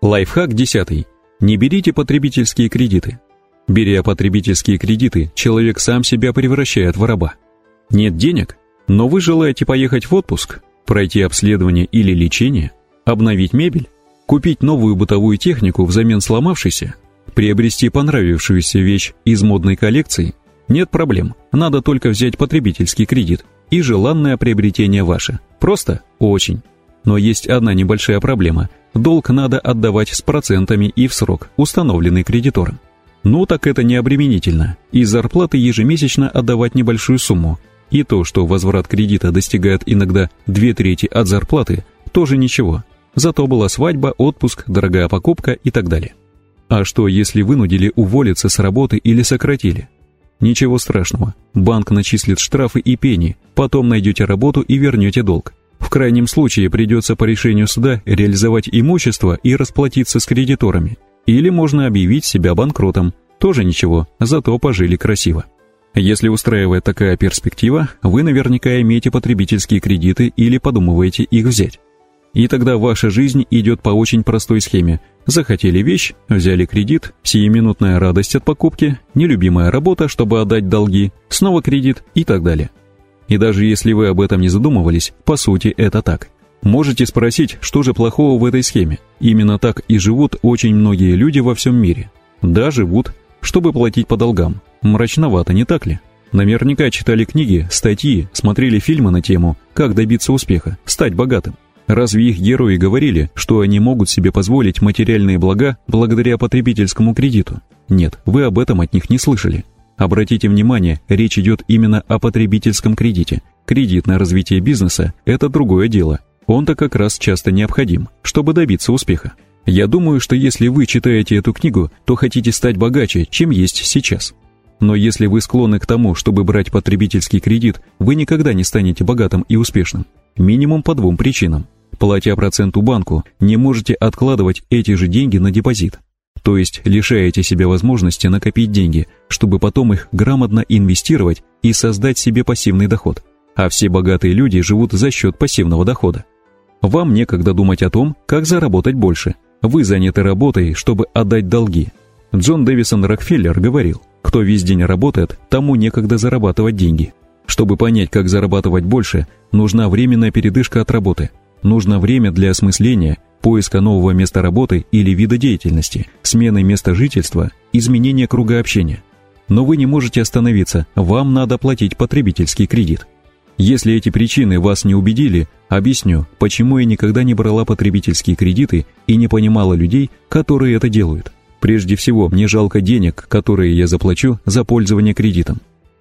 Лайфхак 10. Не берите потребительские кредиты. Беря потребительские кредиты, человек сам себя превращает в раба. Нет денег, но вы желаете поехать в отпуск, пройти обследование или лечение, обновить мебель, купить новую бытовую технику взамен сломавшейся, приобрести понравившуюся вещь из модной коллекции. Нет проблем, надо только взять потребительский кредит, и желанное приобретение ваше. Просто очень. Но есть одна небольшая проблема. Долг надо отдавать с процентами и в срок, установленный кредитором. Ну так это не обременительно. Из зарплаты ежемесячно отдавать небольшую сумму. И то, что возврат кредита достигает иногда две трети от зарплаты, тоже ничего. Зато была свадьба, отпуск, дорогая покупка и так далее. А что, если вынудили уволиться с работы или сократили? Ничего страшного. Банк начислит штрафы и пени, потом найдете работу и вернете долг. В крайнем случае придется по решению суда реализовать имущество и расплатиться с кредиторами. Или можно объявить себя банкротом. Тоже ничего, зато пожили красиво. Если устраивает такая перспектива, вы наверняка имеете потребительские кредиты или подумываете их взять. И тогда ваша жизнь идет по очень простой схеме. Захотели вещь, взяли кредит, сиюминутная радость от покупки, нелюбимая работа, чтобы отдать долги, снова кредит и так далее. И даже если вы об этом не задумывались, по сути это так. Можете спросить, что же плохого в этой схеме? Именно так и живут очень многие люди во всем мире. Да, живут, чтобы платить по долгам. Мрачновато, не так ли? Наверняка читали книги, статьи, смотрели фильмы на тему «Как добиться успеха, стать богатым». Разве их герои говорили, что они могут себе позволить материальные блага благодаря потребительскому кредиту? Нет, вы об этом от них не слышали. Обратите внимание, речь идет именно о потребительском кредите. Кредит на развитие бизнеса – это другое дело. Он-то как раз часто необходим, чтобы добиться успеха. Я думаю, что если вы читаете эту книгу, то хотите стать богаче, чем есть сейчас. Но если вы склонны к тому, чтобы брать потребительский кредит, вы никогда не станете богатым и успешным. Минимум по двум причинам. Платя проценту банку, не можете откладывать эти же деньги на депозит то есть лишаете себя возможности накопить деньги, чтобы потом их грамотно инвестировать и создать себе пассивный доход. А все богатые люди живут за счет пассивного дохода. Вам некогда думать о том, как заработать больше. Вы заняты работой, чтобы отдать долги. Джон Дэвисон Рокфеллер говорил, кто весь день работает, тому некогда зарабатывать деньги. Чтобы понять, как зарабатывать больше, нужна временная передышка от работы. Нужно время для осмысления, поиска нового места работы или вида деятельности, смены места жительства, изменения круга общения. Но вы не можете остановиться, вам надо платить потребительский кредит. Если эти причины вас не убедили, объясню, почему я никогда не брала потребительские кредиты и не понимала людей, которые это делают. Прежде всего, мне жалко денег, которые я заплачу за пользование кредитом.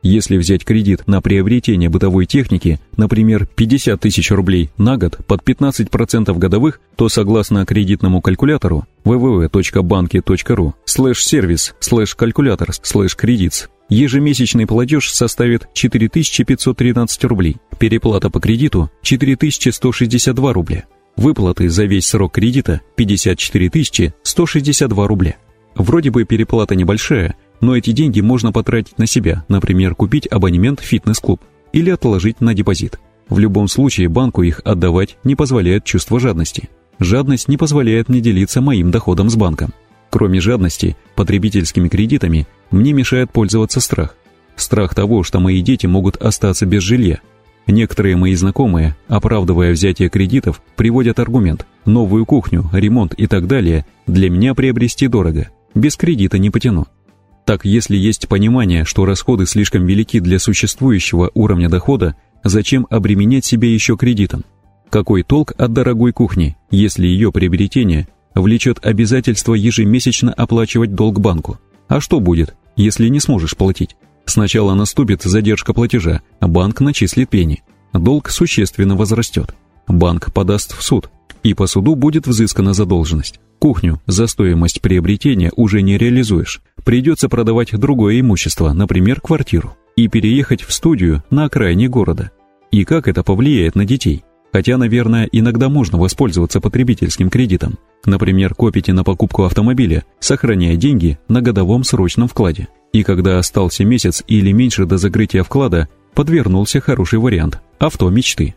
Если взять кредит на приобретение бытовой техники, например, 50 тысяч рублей на год под 15% годовых, то согласно кредитному калькулятору www.banki.ru слэш services слэш calculators слэш кредитс ежемесячный платеж составит 4513 рублей, переплата по кредиту 4162 рубля, выплаты за весь срок кредита 54 162 рубля. Вроде бы переплата небольшая, но эти деньги можно потратить на себя, например, купить абонемент в фитнес-клуб или отложить на депозит. В любом случае банку их отдавать не позволяет чувство жадности. Жадность не позволяет мне делиться моим доходом с банком. Кроме жадности, потребительскими кредитами мне мешает пользоваться страх. Страх того, что мои дети могут остаться без жилья. Некоторые мои знакомые, оправдывая взятие кредитов, приводят аргумент «новую кухню, ремонт и так далее для меня приобрести дорого, без кредита не потяну». Так, если есть понимание, что расходы слишком велики для существующего уровня дохода, зачем обременять себя еще кредитом? Какой толк от дорогой кухни, если ее приобретение влечет обязательство ежемесячно оплачивать долг банку? А что будет, если не сможешь платить? Сначала наступит задержка платежа, банк начислит пени. Долг существенно возрастет. Банк подаст в суд, и по суду будет взыскана задолженность. Кухню за стоимость приобретения уже не реализуешь. Придется продавать другое имущество, например, квартиру, и переехать в студию на окраине города. И как это повлияет на детей? Хотя, наверное, иногда можно воспользоваться потребительским кредитом. Например, копите на покупку автомобиля, сохраняя деньги на годовом срочном вкладе. И когда остался месяц или меньше до закрытия вклада, подвернулся хороший вариант – авто мечты.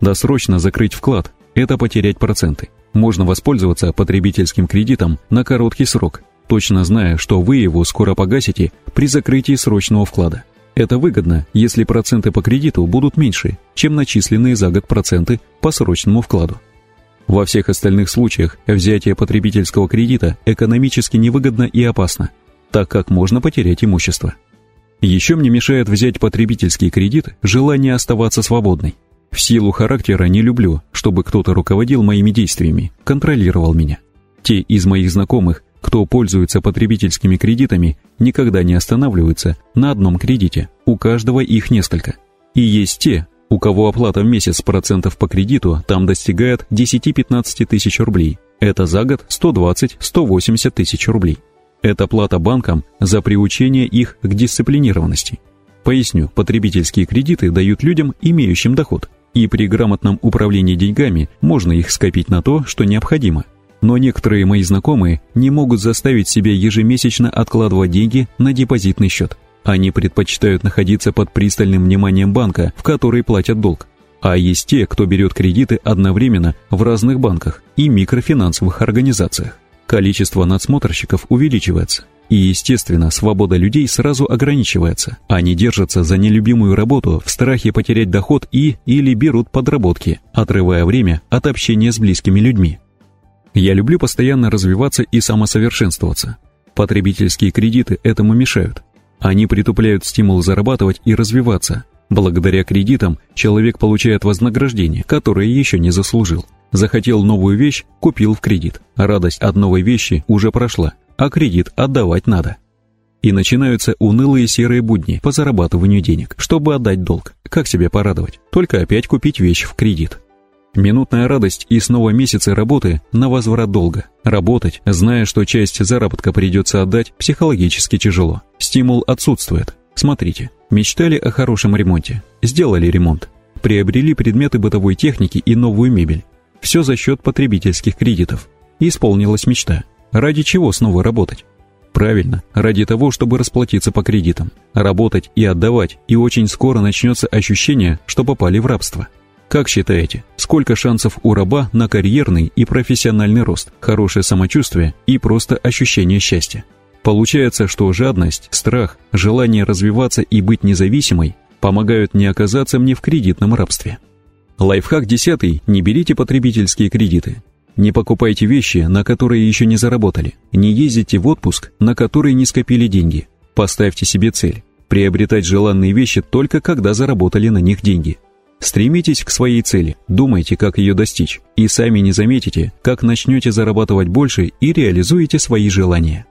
Досрочно закрыть вклад – это потерять проценты. Можно воспользоваться потребительским кредитом на короткий срок, точно зная, что вы его скоро погасите при закрытии срочного вклада. Это выгодно, если проценты по кредиту будут меньше, чем начисленные за год проценты по срочному вкладу. Во всех остальных случаях взятие потребительского кредита экономически невыгодно и опасно, так как можно потерять имущество. Еще мне мешает взять потребительский кредит желание оставаться свободной. В силу характера не люблю, чтобы кто-то руководил моими действиями, контролировал меня. Те из моих знакомых, кто пользуется потребительскими кредитами, никогда не останавливаются на одном кредите, у каждого их несколько. И есть те, у кого оплата в месяц процентов по кредиту там достигает 10-15 тысяч рублей. Это за год 120-180 тысяч рублей. Это плата банкам за приучение их к дисциплинированности. Поясню, потребительские кредиты дают людям, имеющим доход. И при грамотном управлении деньгами можно их скопить на то, что необходимо. Но некоторые мои знакомые не могут заставить себя ежемесячно откладывать деньги на депозитный счет. Они предпочитают находиться под пристальным вниманием банка, в который платят долг. А есть те, кто берет кредиты одновременно в разных банках и микрофинансовых организациях. Количество надсмотрщиков увеличивается. И, естественно, свобода людей сразу ограничивается. Они держатся за нелюбимую работу в страхе потерять доход и или берут подработки, отрывая время от общения с близкими людьми. Я люблю постоянно развиваться и самосовершенствоваться. Потребительские кредиты этому мешают. Они притупляют стимул зарабатывать и развиваться. Благодаря кредитам человек получает вознаграждение, которое еще не заслужил. Захотел новую вещь, купил в кредит. Радость от новой вещи уже прошла, а кредит отдавать надо. И начинаются унылые серые будни по зарабатыванию денег, чтобы отдать долг. Как себе порадовать? Только опять купить вещь в кредит. Минутная радость и снова месяцы работы на возврат долга. Работать, зная, что часть заработка придется отдать, психологически тяжело. Стимул отсутствует. Смотрите, мечтали о хорошем ремонте, сделали ремонт, приобрели предметы бытовой техники и новую мебель. Все за счет потребительских кредитов. Исполнилась мечта. Ради чего снова работать? Правильно, ради того, чтобы расплатиться по кредитам. Работать и отдавать, и очень скоро начнется ощущение, что попали в рабство. Как считаете, сколько шансов у раба на карьерный и профессиональный рост, хорошее самочувствие и просто ощущение счастья? Получается, что жадность, страх, желание развиваться и быть независимой помогают не оказаться мне в кредитном рабстве. Лайфхак 10. Не берите потребительские кредиты. Не покупайте вещи, на которые еще не заработали. Не ездите в отпуск, на который не скопили деньги. Поставьте себе цель – приобретать желанные вещи только когда заработали на них деньги – Стремитесь к своей цели, думайте, как ее достичь, и сами не заметите, как начнете зарабатывать больше и реализуете свои желания.